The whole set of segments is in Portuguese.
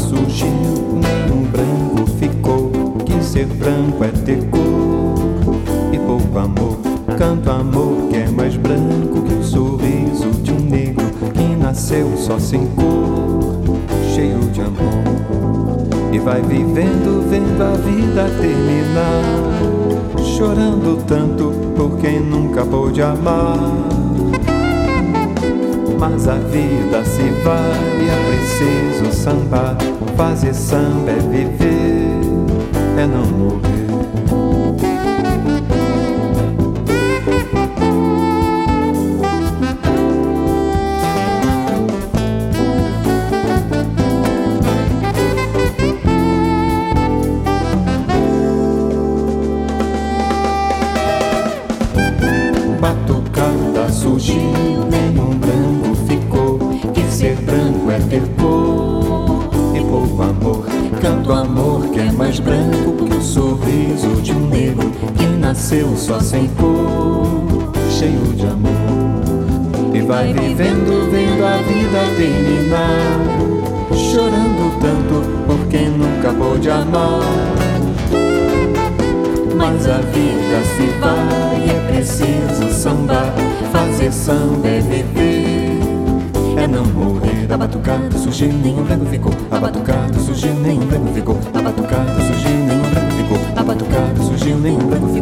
surgiu, um branco ficou. Que ser branco é ter cor e pouco amor. Canto amor que é mais branco que o sorriso de um negro que nasceu só sem cor, cheio de amor. E vai vivendo, vendo a vida terminar, chorando tanto por quem nunca pôde amar. Mas a vida se vai aprender preciso sambar. Fazer samba é viver, é não morrer. Pouco amor. Canto amor que é mais branco que o sorriso de um negro que nasceu só sem cor, cheio de amor. E vai vivendo, vendo a vida terminar, chorando tanto por quem nunca pôde amar. Mas a vida se vai, é preciso sambar. Fazer samba é viver, não morrer. A batucada surgiu, nenhum branco ficou. A batucada surgiu, nenhum branco ficou. A batucada surgiu, nenhum branco ficou. A batucada surgiu, nenhum branco ficou.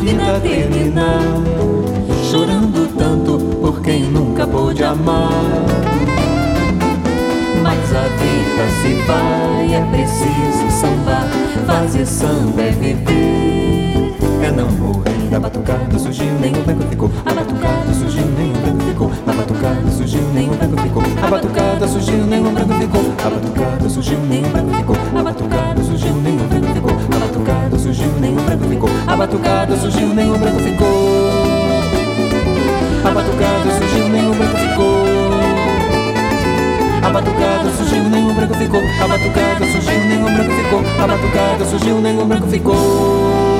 Vida terminar, chorando tanto por quem nunca pôde amar. Mas a vida se vai, é preciso sambar. Fazer samba é viver, é não morrer. A batucada surgiu, nenhum branco ficou. A batucada surgiu, nenhum branco ficou. A batucada surgiu, nenhum branco ficou. A batucada surgiu, nenhum branco ficou. A batucada surgiu, nenhum branco ficou. Ficou. A batucada surgiu, nenhum branco ficou. A batucada surgiu, nenhum branco ficou. A batucada surgiu, nenhum branco ficou. A batucada surgiu, nenhum branco ficou. A batucada surgiu, nenhum branco ficou.